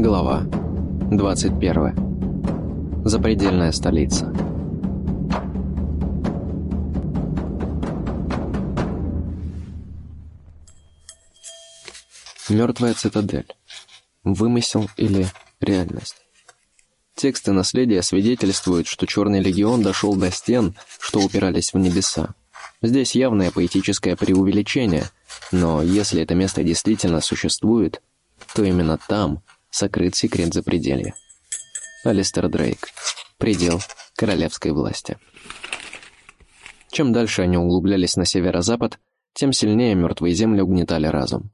Глава 21. Запредельная столица. Мертвая цитадель. Вымысел или реальность? Тексты наследия свидетельствуют, что Черный легион дошел до стен, что упирались в небеса. Здесь явное поэтическое преувеличение, но если это место действительно существует, то именно там сокрыт секрет запределья. Алистер Дрейк. Предел королевской власти. Чем дальше они углублялись на северо-запад, тем сильнее мертвые земли угнетали разум.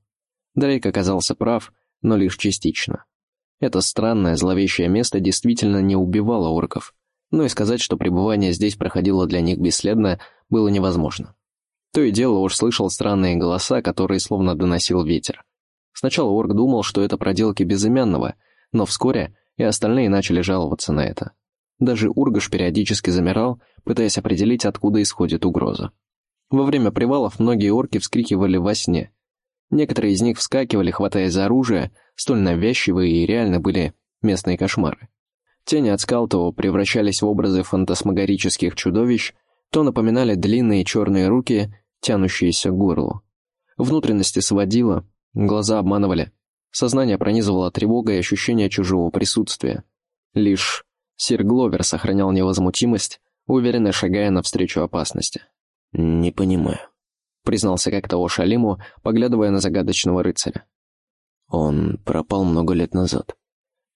Дрейк оказался прав, но лишь частично. Это странное, зловещее место действительно не убивало орков, но и сказать, что пребывание здесь проходило для них бесследно, было невозможно. То и дело уж слышал странные голоса, которые словно доносил ветер. Сначала орк думал, что это проделки безымянного, но вскоре и остальные начали жаловаться на это. Даже Ургаш периодически замирал, пытаясь определить, откуда исходит угроза. Во время привалов многие орки вскрикивали во сне. Некоторые из них вскакивали, хватаясь за оружие, столь навязчивые и реально были местные кошмары. Тени от Скалтова превращались в образы фантасмагорических чудовищ, то напоминали длинные черные руки, тянущиеся к горлу. Внутренности сводило, глаза обманывали, сознание пронизывало тревога и ощущение чужого присутствия. Лишь Сир Гловер сохранял невозмутимость, уверенно шагая навстречу опасности. «Не понимаю», — признался как-то Ошалиму, поглядывая на загадочного рыцаря. «Он пропал много лет назад.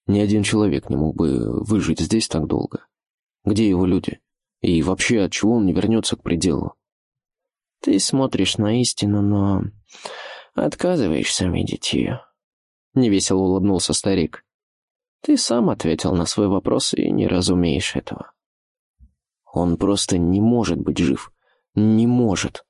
Ни один человек не мог бы выжить здесь так долго. Где его люди?» И вообще, от чего он не вернется к пределу? Ты смотришь на истину, но отказываешься видеть ее. Невесело улыбнулся старик. Ты сам ответил на свой вопрос и не разумеешь этого. Он просто не может быть жив. Не может.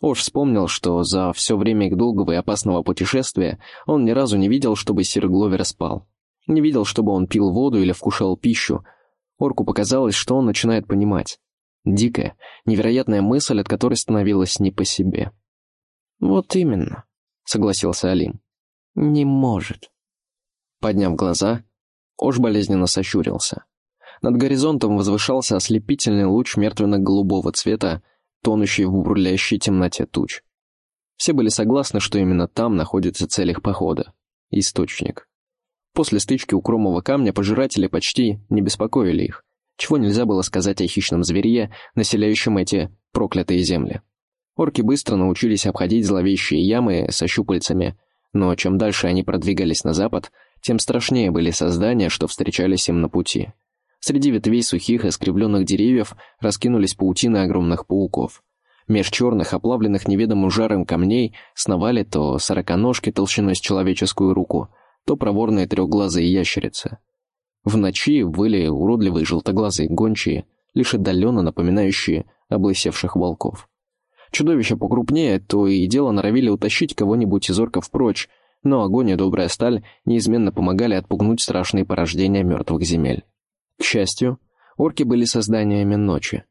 Ош вспомнил, что за все время их долгого и опасного путешествия он ни разу не видел, чтобы сир Гловер спал. Не видел, чтобы он пил воду или вкушал пищу, Орку показалось, что он начинает понимать. Дикая, невероятная мысль, от которой становилась не по себе. «Вот именно», — согласился Алим. «Не может». Подняв глаза, Ош болезненно сощурился. Над горизонтом возвышался ослепительный луч мертвенно-голубого цвета, тонущий в бурлящей темноте туч. Все были согласны, что именно там находится цель их похода — источник. После стычки у Кромового камня пожиратели почти не беспокоили их, чего нельзя было сказать о хищном зверье, населяющем эти проклятые земли. Орки быстро научились обходить зловещие ямы со щупальцами, но чем дальше они продвигались на запад, тем страшнее были создания, что встречались им на пути. Среди ветвей сухих, искривленных деревьев раскинулись паутины огромных пауков. Меж черных, оплавленных неведомым жаром камней сновали то сороконожки толщиной с человеческую руку — то проворные трехглазые ящерицы. В ночи выли уродливые желтоглазые гончие, лишь отдаленно напоминающие облысевших волков. Чудовища покрупнее то и дело норовили утащить кого-нибудь из орков прочь, но огонь и добрая сталь неизменно помогали отпугнуть страшные порождения мертвых земель. К счастью, орки были созданиями ночи,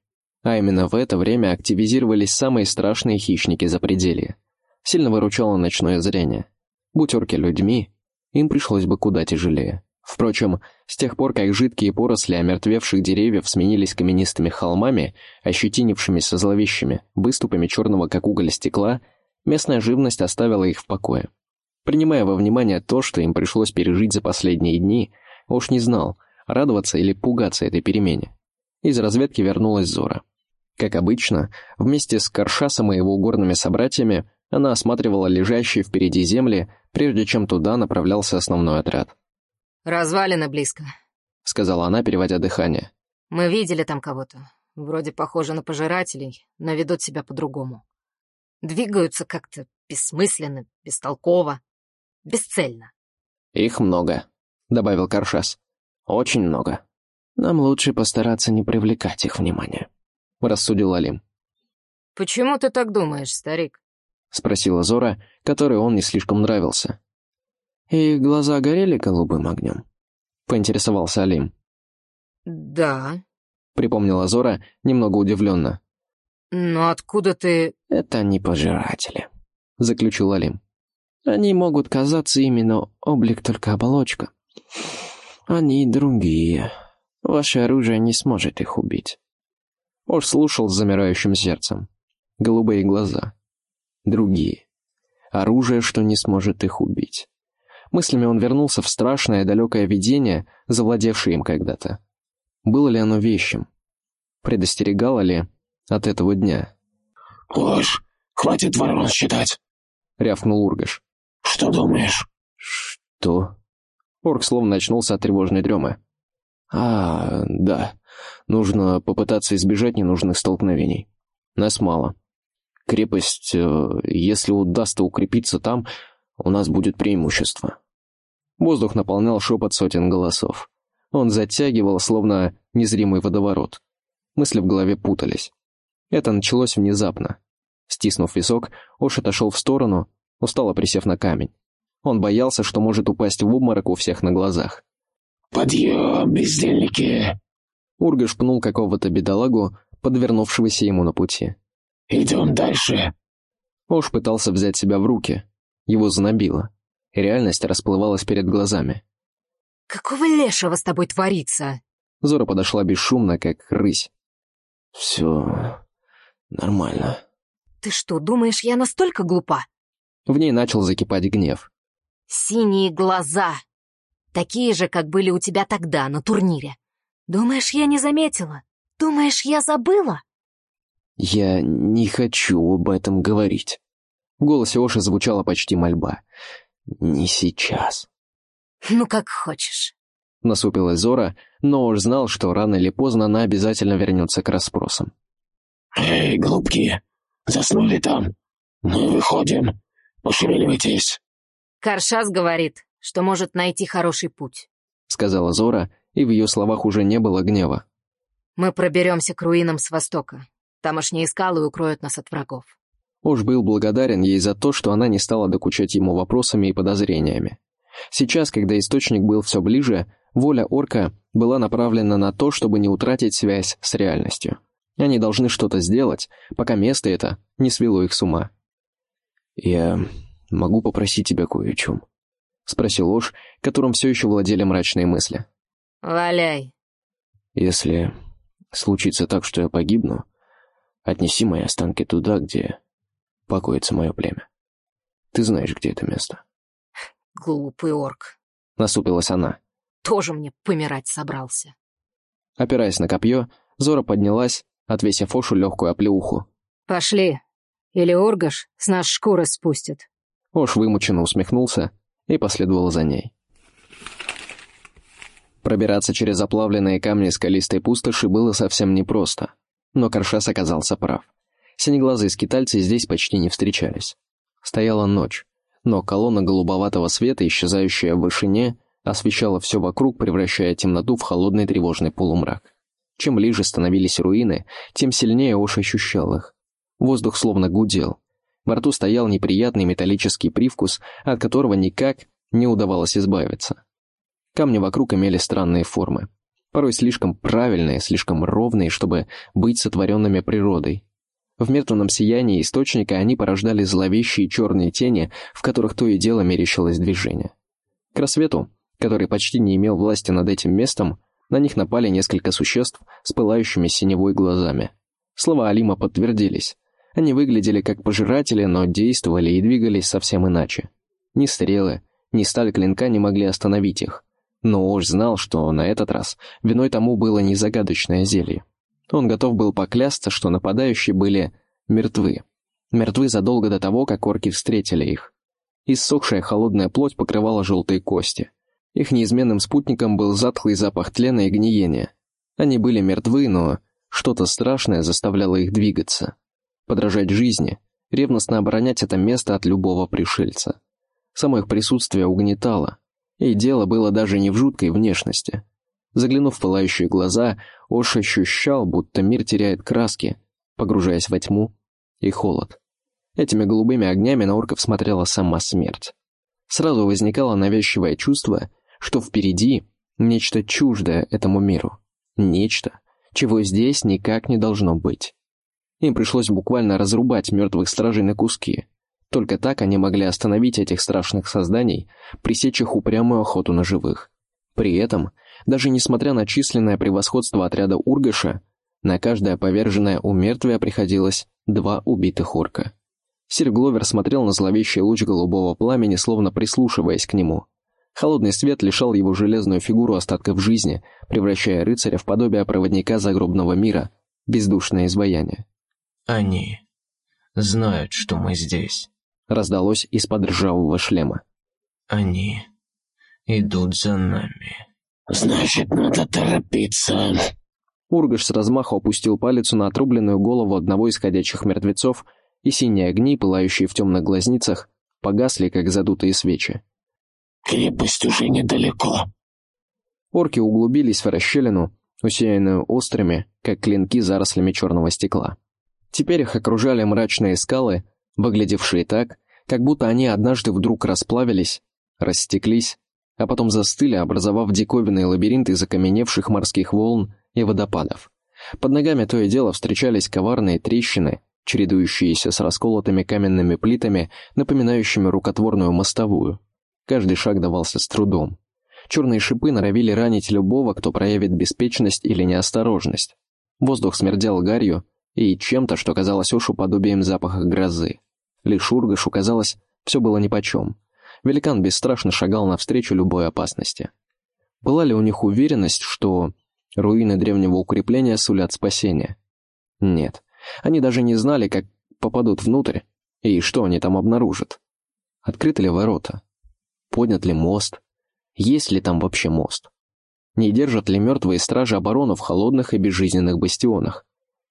а именно в это время активизировались самые страшные хищники запределья. Сильно выручало ночное зрение. Будь орки людьми, им пришлось бы куда тяжелее. Впрочем, с тех пор, как жидкие поросли омертвевших деревьев сменились каменистыми холмами, ощетинившимися зловещими выступами черного как уголь стекла, местная живность оставила их в покое. Принимая во внимание то, что им пришлось пережить за последние дни, уж не знал, радоваться или пугаться этой перемене. Из разведки вернулась Зора. Как обычно, вместе с Каршасом и его горными собратьями она осматривала лежащие впереди земли, прежде чем туда направлялся основной отряд. «Развалины близко», — сказала она, переводя дыхание. «Мы видели там кого-то. Вроде похоже на пожирателей, но ведут себя по-другому. Двигаются как-то бессмысленно, бестолково, бесцельно». «Их много», — добавил Каршас. «Очень много. Нам лучше постараться не привлекать их внимания», — рассудил Алим. «Почему ты так думаешь, старик?» — спросила Зора, которой он не слишком нравился. «Их глаза горели голубым огнем?» — поинтересовался Алим. «Да», — припомнила Зора, немного удивленно. «Но откуда ты...» «Это не пожиратели», — заключил Алим. Они могут казаться ими, но облик только оболочка. Они другие. Ваше оружие не сможет их убить. Ош слушал с замирающим сердцем. Голубые глаза. Другие. Оружие, что не сможет их убить. Мыслями он вернулся в страшное далекое видение, завладевшее им когда-то. Было ли оно вещим? Предостерегало ли от этого дня? «Ложь! Хватит ворон считать!» — рявкнул Ургаш. «Что думаешь?» «Что?» Орк словно очнулся от тревожной дремы. «А, да. Нужно попытаться избежать ненужных столкновений. Нас мало. Крепость, э, если удастся укрепиться там, у нас будет преимущество». Воздух наполнял шепот сотен голосов. Он затягивал, словно незримый водоворот. Мысли в голове путались. Это началось внезапно. Стиснув висок, Ош отошел в сторону, устало присев на камень. Он боялся, что может упасть в обморок у всех на глазах. «Подъем, бездельники!» Ургаш пнул какого-то бедолагу, подвернувшегося ему на пути. «Идем дальше!» Ош пытался взять себя в руки. Его занобило. Реальность расплывалась перед глазами. «Какого лешего с тобой творится?» Зора подошла бесшумно, как рысь. «Все нормально». «Ты что, думаешь, я настолько глупа?» В ней начал закипать гнев. «Синие глаза! Такие же, как были у тебя тогда, на турнире. Думаешь, я не заметила? Думаешь, я забыла?» «Я не хочу об этом говорить». В голосе Оши звучала почти мольба. «Не сейчас». «Ну, как хочешь». Насупилась Зора, но уж знал, что рано или поздно она обязательно вернется к расспросам. «Эй, голубки, заснули там? Мы выходим. Пошевеливайтесь». Каршас говорит, что может найти хороший путь. Сказала Зора, и в ее словах уже не было гнева. Мы проберемся к руинам с востока. Тамошние скалы укроют нас от врагов. Уж был благодарен ей за то, что она не стала докучать ему вопросами и подозрениями. Сейчас, когда источник был все ближе, воля орка была направлена на то, чтобы не утратить связь с реальностью. Они должны что-то сделать, пока место это не свело их с ума. «Я могу попросить тебя кое о чем?» — спросил Ош, которым все еще владели мрачные мысли. «Валяй». «Если случится так, что я погибну, отнеси мои останки туда, где покоится мое племя. Ты знаешь, где это место?» «Глупый орк», — насупилась она. «Тоже мне помирать собрался». Опираясь на копье, Зора поднялась, отвесив Ошу легкую оплеуху. «Пошли, или Оргаш с нас шкуры спустит». Ош вымученно усмехнулся и последовал за ней. Пробираться через оплавленные камни скалистой пустоши было совсем непросто, но Каршас оказался прав. Синеглазые скитальцы здесь почти не встречались. Стояла ночь, но колонна голубоватого света, исчезающая в вышине, освещала все вокруг, превращая темноту в холодный тревожный полумрак. Чем ближе становились руины, тем сильнее Ош ощущал их. Воздух словно гудел. Во рту стоял неприятный металлический привкус, от которого никак не удавалось избавиться. Камни вокруг имели странные формы. Порой слишком правильные, слишком ровные, чтобы быть сотворенными природой. В мертвенном сиянии источника они порождали зловещие черные тени, в которых то и дело мерещилось движение. К рассвету, который почти не имел власти над этим местом, на них напали несколько существ с пылающими синевой глазами. Слова Алима подтвердились. Они выглядели как пожиратели, но действовали и двигались совсем иначе. Ни стрелы, ни сталь клинка не могли остановить их. Но Ош знал, что на этот раз виной тому было не загадочное зелье. Он готов был поклясться, что нападающие были мертвы. Мертвы задолго до того, как орки встретили их. Иссохшая холодная плоть покрывала желтые кости. Их неизменным спутником был затхлый запах тлена и гниения. Они были мертвы, но что-то страшное заставляло их двигаться. Подражать жизни, ревностно оборонять это место от любого пришельца. Само их присутствие угнетало, и дело было даже не в жуткой внешности. Заглянув в пылающие глаза, Ош ощущал, будто мир теряет краски, погружаясь во тьму и холод. Этими голубыми огнями на орков смотрела сама смерть. Сразу возникало навязчивое чувство, что впереди нечто чуждое этому миру. Нечто, чего здесь никак не должно быть. Им пришлось буквально разрубать мертвых стражей на куски, Только так они могли остановить этих страшных созданий, пресечь их упрямую охоту на живых. При этом, даже несмотря на численное превосходство отряда Ургаша, на каждое поверженное умертвие приходилось два убитых орка. Сир Гловер смотрел на зловещий луч голубого пламени, словно прислушиваясь к нему. Холодный свет лишал его железную фигуру остатков жизни, превращая рыцаря в подобие проводника загробного мира, бездушное изваяние. «Они знают, что мы здесь», — раздалось из-под ржавого шлема. «Они идут за нами». «Значит, надо торопиться», Ургаш с размаху опустил палец на отрубленную голову одного из ходячих мертвецов, и синие огни, пылающие в темных глазницах, погасли, как задутые свечи. «Крепость уже недалеко». Орки углубились в расщелину, усеянную острыми, как клинки зарослями черного стекла. Теперь их окружали мрачные скалы, выглядевшие так, как будто они однажды вдруг расплавились, растеклись, а потом застыли, образовав диковинный лабиринт из окаменевших морских волн и водопадов. Под ногами то и дело встречались коварные трещины, чередующиеся с расколотыми каменными плитами, напоминающими рукотворную мостовую. Каждый шаг давался с трудом. Черные шипы норовили ранить любого, кто проявит беспечность или неосторожность. Воздух смердел гарью и чем-то, что казалось Ошу подобием запаха грозы. Лишь Ургашу казалось, все было нипочем. Великан бесстрашно шагал навстречу любой опасности. Была ли у них уверенность, что Руины древнего укрепления сулят спасение. Нет, они даже не знали, как попадут внутрь и что они там обнаружат. Открыты ли ворота? Поднят ли мост? Есть ли там вообще мост? Не держат ли мертвые стражи оборону в холодных и безжизненных бастионах?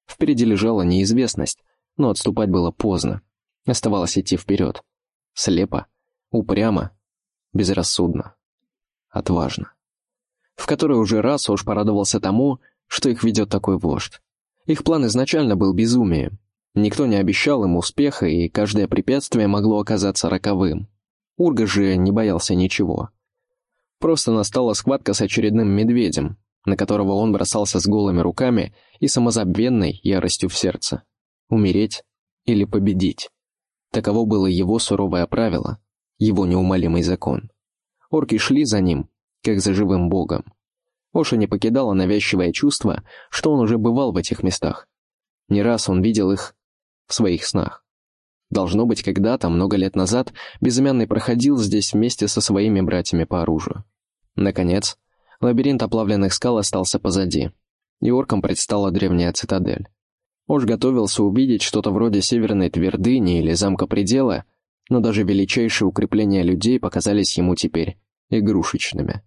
Впереди лежала неизвестность, но отступать было поздно. Оставалось идти вперед. Слепо, упрямо, безрассудно, отважно в который уже раз уж порадовался тому, что их ведет такой вождь. Их план изначально был безумием. Никто не обещал им успеха, и каждое препятствие могло оказаться роковым. Урга же не боялся ничего. Просто настала схватка с очередным медведем, на которого он бросался с голыми руками и самозабвенной яростью в сердце. Умереть или победить. Таково было его суровое правило, его неумолимый закон. Орки шли за ним, как за живым богом. Оша не покидало навязчивое чувство, что он уже бывал в этих местах. Не раз он видел их в своих снах. Должно быть, когда-то, много лет назад, Безымянный проходил здесь вместе со своими братьями по оружию. Наконец, лабиринт оплавленных скал остался позади, и оркам предстала древняя цитадель. Ош готовился увидеть что-то вроде северной твердыни или замка предела, но даже величайшие укрепления людей показались ему теперь игрушечными.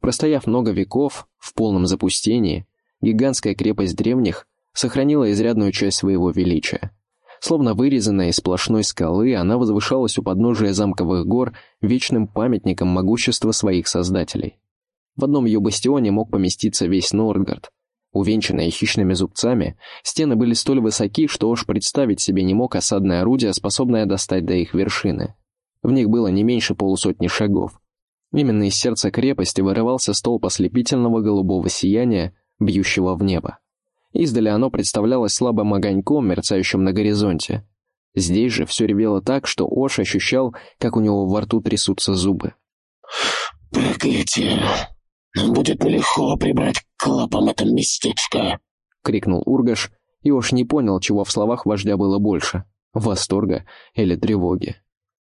Простояв много веков, в полном запустении, гигантская крепость древних сохранила изрядную часть своего величия. Словно вырезанная из сплошной скалы, она возвышалась у подножия замковых гор вечным памятником могущества своих создателей. В одном ее бастионе мог поместиться весь Нордгард. Увенчанные хищными зубцами, стены были столь высоки, что уж представить себе не мог осадное орудие, способное достать до их вершины. В них было не меньше полусотни шагов. Именно из сердца крепости вырывался столб ослепительного голубого сияния, бьющего в небо. Издали оно представлялось слабым огоньком, мерцающим на горизонте. Здесь же все ревело так, что Ош ощущал, как у него во рту трясутся зубы. «Проклятие! Нам будет нелегко прибрать к лапам это местечко!» — крикнул Ургаш, и Ош не понял, чего в словах вождя было больше — восторга или тревоги.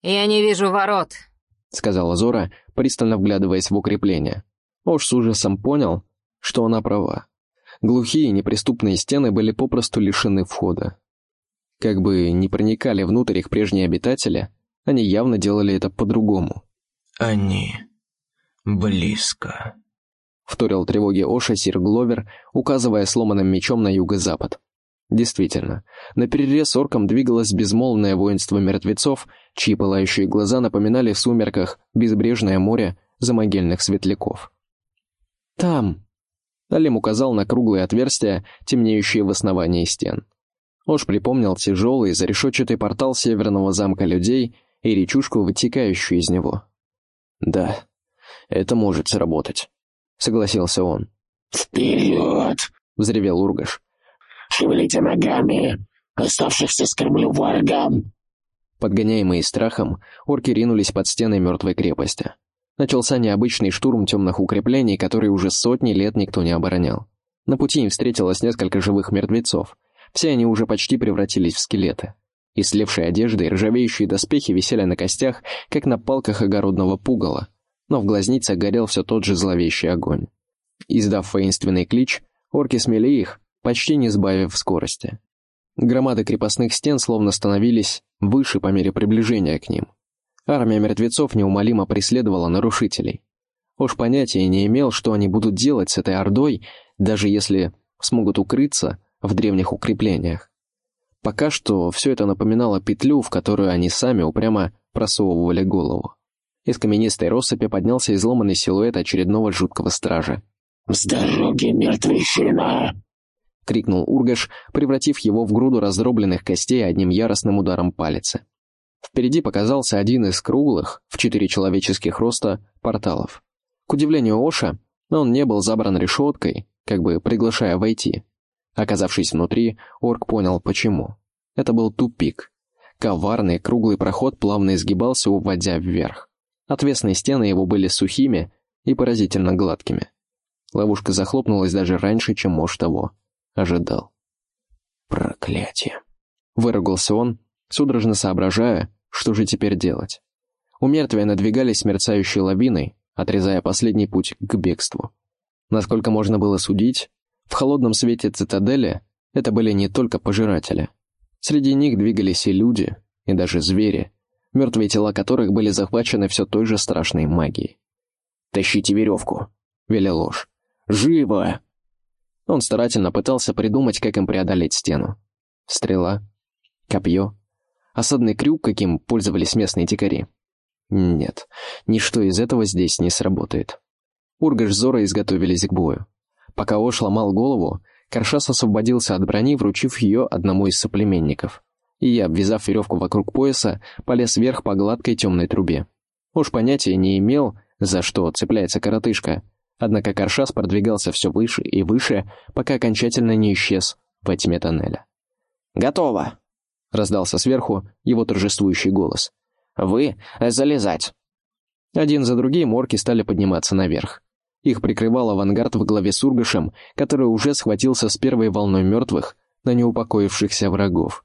«Я не вижу ворот», — сказала Зора, пристально вглядываясь в укрепление. Ош с ужасом понял, что она права. Глухие неприступные стены были попросту лишены входа. Как бы не проникали внутрь их прежние обитатели, они явно делали это по-другому. «Они близко», — вторил тревоги Оша Сир Гловер, указывая сломанным мечом на юго-запад. Действительно, на перерез оркам двигалось безмолвное воинство мертвецов, чьи пылающие глаза напоминали в сумерках безбрежное море замогильных светляков. «Там!» — Алим указал на круглые отверстия, темнеющие в основании стен. Ош припомнил тяжелый, зарешетчатый портал северного замка людей и речушку, вытекающую из него. «Да, это может сработать», — согласился он. «Вперед!» — взревел Ургаш. Шевелите ногами! Оставшихся скормлю варгам!» Подгоняемые страхом, орки ринулись под стены мертвой крепости. Начался необычный штурм темных укреплений, которые уже сотни лет никто не оборонял. На пути им встретилось несколько живых мертвецов. Все они уже почти превратились в скелеты. Ислевшие одежды и ржавеющие доспехи висели на костях, как на палках огородного пугала, но в глазницах горел все тот же зловещий огонь. Издав воинственный клич, орки смели их, почти не сбавив скорости. Громады крепостных стен словно становились выше по мере приближения к ним. Армия мертвецов неумолимо преследовала нарушителей. Уж понятия не имел, что они будут делать с этой ордой, даже если смогут укрыться в древних укреплениях. Пока что все это напоминало петлю, в которую они сами упрямо просовывали голову. Из каменистой россыпи поднялся изломанный силуэт очередного жуткого стража. «С дороги, мертвещина!» — крикнул Ургаш, превратив его в груду раздробленных костей одним яростным ударом палицы. Впереди показался один из круглых, в четыре человеческих роста, порталов. К удивлению Оша, он не был забран решеткой, как бы приглашая войти. Оказавшись внутри, орк понял, почему. Это был тупик. Коварный круглый проход плавно изгибался, уводя вверх. Отвесные стены его были сухими и поразительно гладкими. Ловушка захлопнулась даже раньше, чем Ош того ожидал. «Проклятие!» — выругался он, судорожно соображая, что же теперь делать. У мертвия надвигались мерцающей лавиной, отрезая последний путь к бегству. Насколько можно было судить, в холодном свете цитадели это были не только пожиратели. Среди них двигались и люди, и даже звери, мертвые тела которых были захвачены все той же страшной магией. «Тащите веревку!» — велел ложь. «Живо!» Он старательно пытался придумать, как им преодолеть стену. Стрела, копье, осадный крюк, каким пользовались местные дикари. Нет, ничто из этого здесь не сработает. Ургаш Зора изготовились к бою. Пока Ош ломал голову, Каршас освободился от брони, вручив ее одному из соплеменников. И я, обвязав веревку вокруг пояса, полез вверх по гладкой темной трубе. Уж понятия не имел, за что цепляется коротышка, Однако Каршас продвигался все выше и выше, пока окончательно не исчез во тьме тоннеля. «Готово!» — раздался сверху его торжествующий голос. «Вы залезать!» Один за другим орки стали подниматься наверх. Их прикрывал авангард во главе с Ургашем, который уже схватился с первой волной мертвых на неупокоившихся врагов.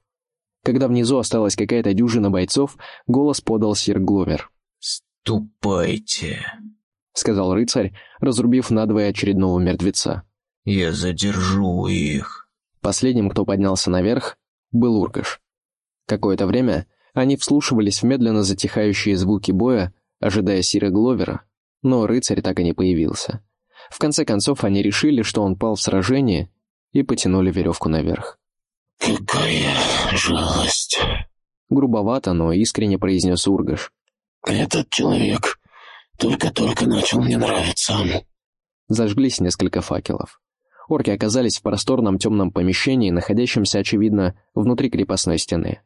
Когда внизу осталась какая-то дюжина бойцов, голос подал сир Гловер. «Ступайте!» — сказал рыцарь, разрубив надвое очередного мертвеца. «Я задержу их». Последним, кто поднялся наверх, был Уркаш. Какое-то время они вслушивались в медленно затихающие звуки боя, ожидая Сира Гловера, но рыцарь так и не появился. В конце концов, они решили, что он пал в сражении, и потянули веревку наверх. «Какая жалость!» Грубовато, но искренне произнес Ургаш. «Этот человек только-только начал мне нравиться». Зажглись несколько факелов. Орки оказались в просторном темном помещении, находящемся, очевидно, внутри крепостной стены.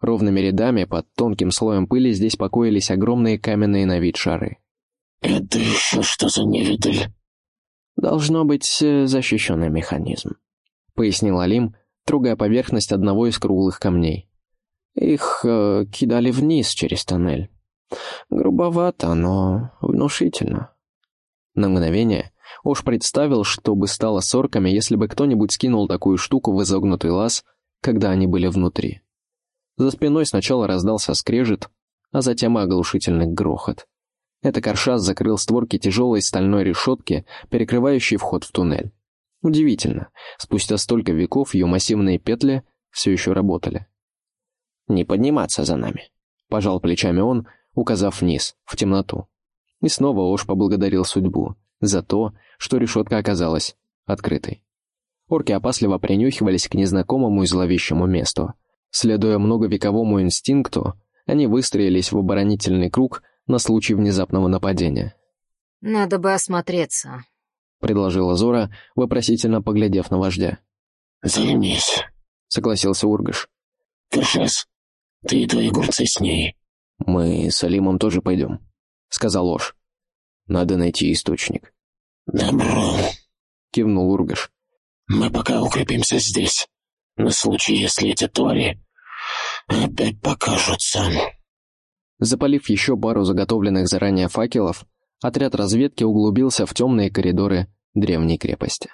Ровными рядами под тонким слоем пыли здесь покоились огромные каменные на вид шары. «Это еще что за невидаль?» «Должно быть э, защищенный механизм», — пояснил Алим, трогая поверхность одного из круглых камней. «Их э, кидали вниз через тоннель. Грубовато, но внушительно. На мгновение уж представил, что бы стало с орками, если бы кто-нибудь скинул такую штуку в изогнутый лаз, когда они были внутри. За спиной сначала раздался скрежет, а затем оглушительный грохот. Это Каршас закрыл створки тяжелой стальной решетки, перекрывающей вход в туннель. Удивительно, спустя столько веков ее массивные петли все еще работали. «Не подниматься за нами», — пожал плечами он, указав вниз, в темноту. И снова Ош поблагодарил судьбу за то, что решетка оказалась открытой. Орки опасливо принюхивались к незнакомому и зловещему месту. Следуя многовековому инстинкту, они выстроились в оборонительный круг на случай внезапного нападения. «Надо бы осмотреться», — предложила Зора, вопросительно поглядев на вождя. «Займись», — согласился Ургаш. «Кершес, ты и твои гурцы с ней. «Мы с Алимом тоже пойдем», — сказал Ложь. «Надо найти источник». «Добро», — кивнул Ургаш. «Мы пока укрепимся здесь, на случай, если эти твари опять покажутся. Запалив еще пару заготовленных заранее факелов, отряд разведки углубился в темные коридоры древней крепости.